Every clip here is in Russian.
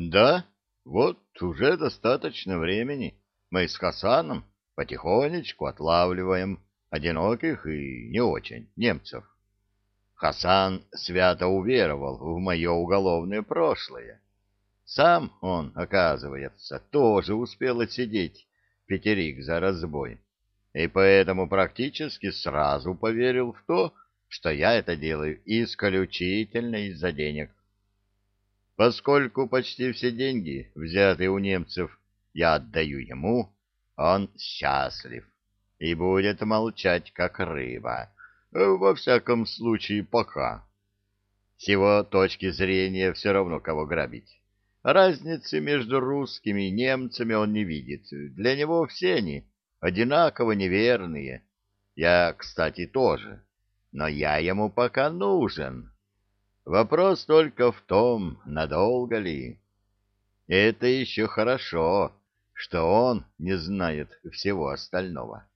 Да, вот уже достаточно времени мы с Хасаном потихонечку отлавливаем одиноких и не очень немцев. Хасан свято уверовал в мое уголовное прошлое. Сам он, оказывается, тоже успел отсидеть пятерик за разбой, и поэтому практически сразу поверил в то, что я это делаю исключительно из-за денег. Поскольку почти все деньги, взятые у немцев, я отдаю ему, он счастлив и будет молчать, как рыба. Во всяком случае, пока. С его точки зрения все равно кого грабить. Разницы между русскими и немцами он не видит. Для него все они одинаково неверные. Я, кстати, тоже. Но я ему пока нужен. Вопрос только в том, надолго ли. Это еще хорошо, что он не знает всего остального.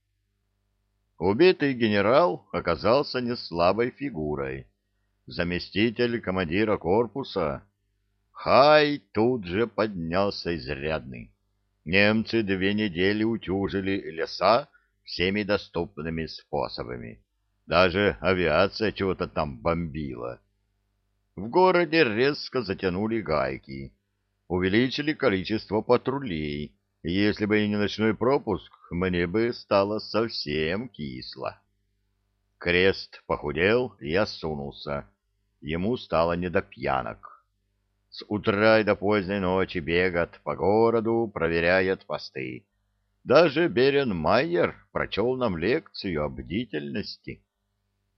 Убитый генерал оказался не слабой фигурой. Заместитель командира корпуса. Хай тут же поднялся изрядный. Немцы две недели утюжили леса всеми доступными способами. Даже авиация чего-то там бомбила. В городе резко затянули гайки, увеличили количество патрулей, и если бы не ночной пропуск, мне бы стало совсем кисло. Крест похудел и осунулся. Ему стало не до пьянок. С утра и до поздней ночи бегает по городу, проверяет посты. Даже Берен Майер прочел нам лекцию о бдительности.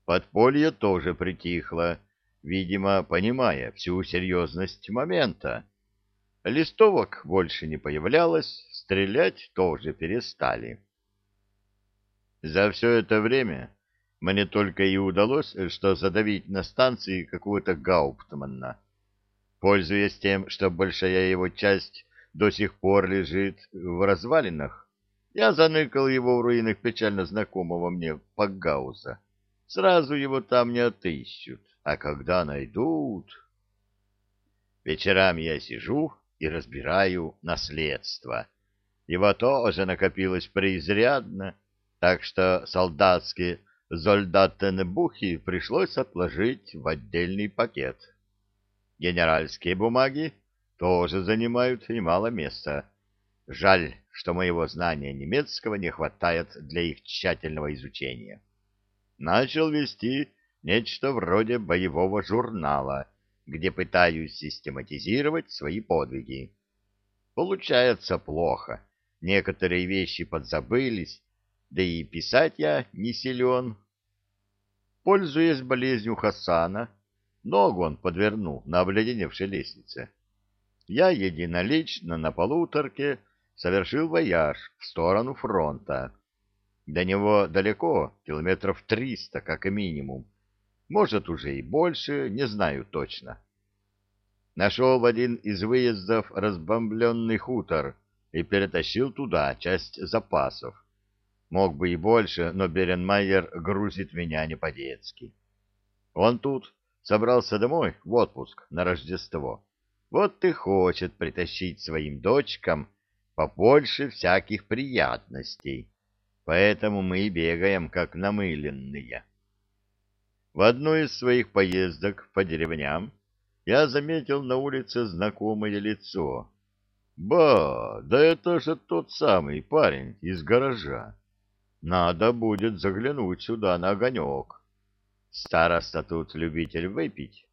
Подполье тоже притихло, видимо, понимая всю серьезность момента. Листовок больше не появлялось, стрелять тоже перестали. За все это время мне только и удалось, что задавить на станции какого-то Гауптмана. Пользуясь тем, что большая его часть до сих пор лежит в развалинах, я заныкал его в руинах печально знакомого мне Пагауза. Сразу его там не отыщут а когда найдут... Вечерами я сижу и разбираю наследство. Его тоже накопилось преизрядно, так что солдатские зольдатенбухи пришлось отложить в отдельный пакет. Генеральские бумаги тоже занимают немало места. Жаль, что моего знания немецкого не хватает для их тщательного изучения. Начал вести нечто вроде боевого журнала, где пытаюсь систематизировать свои подвиги. Получается плохо, некоторые вещи подзабылись, да и писать я не силен. Пользуясь болезнью Хасана, ногу он подвернул на обледеневшей лестнице. Я единолично на полуторке совершил вояж в сторону фронта. До него далеко, километров триста как минимум, может, уже и больше, не знаю точно. Нашел в один из выездов разбомбленный хутор и перетащил туда часть запасов. Мог бы и больше, но Беренмайер грузит меня не по-детски. Он тут собрался домой в отпуск на Рождество. Вот и хочет притащить своим дочкам побольше всяких приятностей. Поэтому мы и бегаем, как намыленные. В одной из своих поездок по деревням я заметил на улице знакомое лицо. Ба, да это же тот самый парень из гаража. Надо будет заглянуть сюда на огонек. Староста тут любитель выпить.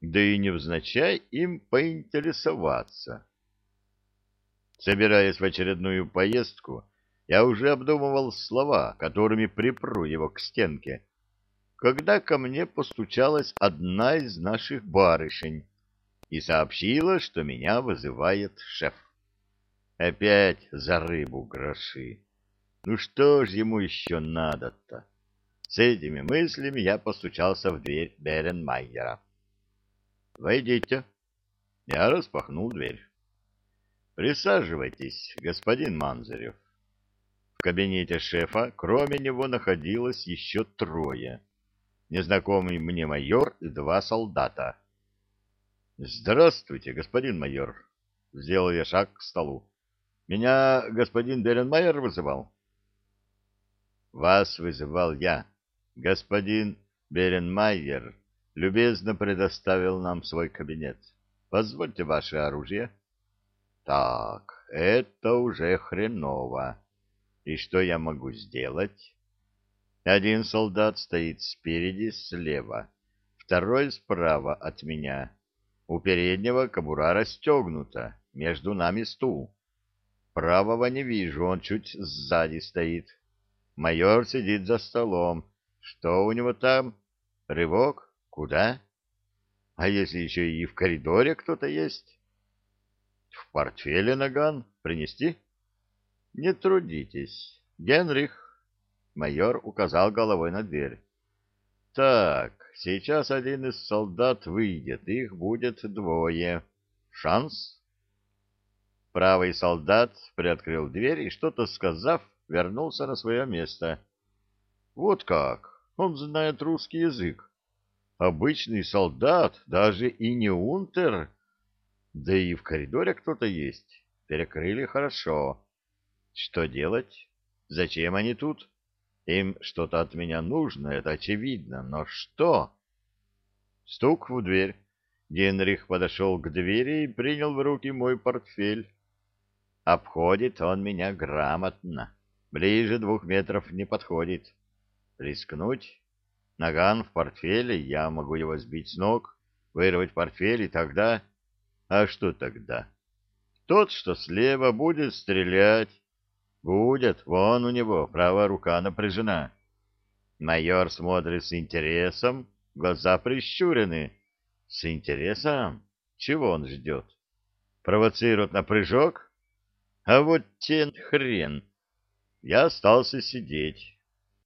Да и невзначай им поинтересоваться. Собираясь в очередную поездку, я уже обдумывал слова, которыми припру его к стенке, когда ко мне постучалась одна из наших барышень и сообщила, что меня вызывает шеф. Опять за рыбу гроши. Ну что ж ему еще надо-то? С этими мыслями я постучался в дверь Беренмайера. «Войдите». Я распахнул дверь. «Присаживайтесь, господин Манзарев». В кабинете шефа кроме него находилось еще трое незнакомый мне майор и два солдата. Здравствуйте, господин майор. Сделал я шаг к столу. Меня господин Беренмайер вызывал? Вас вызывал я. Господин Беренмайер любезно предоставил нам свой кабинет. Позвольте ваше оружие. Так, это уже хреново. И что я могу сделать? Один солдат стоит спереди, слева, второй справа от меня. У переднего кобура расстегнута, между нами стул. Правого не вижу, он чуть сзади стоит. Майор сидит за столом. Что у него там? Рывок? Куда? А если еще и в коридоре кто-то есть? В портфеле наган принести? Не трудитесь. Генрих. Майор указал головой на дверь. Так, сейчас один из солдат выйдет, их будет двое. Шанс? Правый солдат приоткрыл дверь и, что-то сказав, вернулся на свое место. Вот как! Он знает русский язык. Обычный солдат, даже и не унтер. Да и в коридоре кто-то есть. Перекрыли хорошо. Что делать? Зачем они тут? Им что-то от меня нужно, это очевидно, но что? Стук в дверь. Генрих подошел к двери и принял в руки мой портфель. Обходит он меня грамотно. Ближе двух метров не подходит. Рискнуть? Наган в портфеле, я могу его сбить с ног, вырвать портфель, и тогда... А что тогда? Тот, что слева, будет стрелять, Будет, вон у него правая рука напряжена. Майор смотрит с интересом, глаза прищурены. С интересом? Чего он ждет? Провоцирует на прыжок? А вот тен хрен. Я остался сидеть.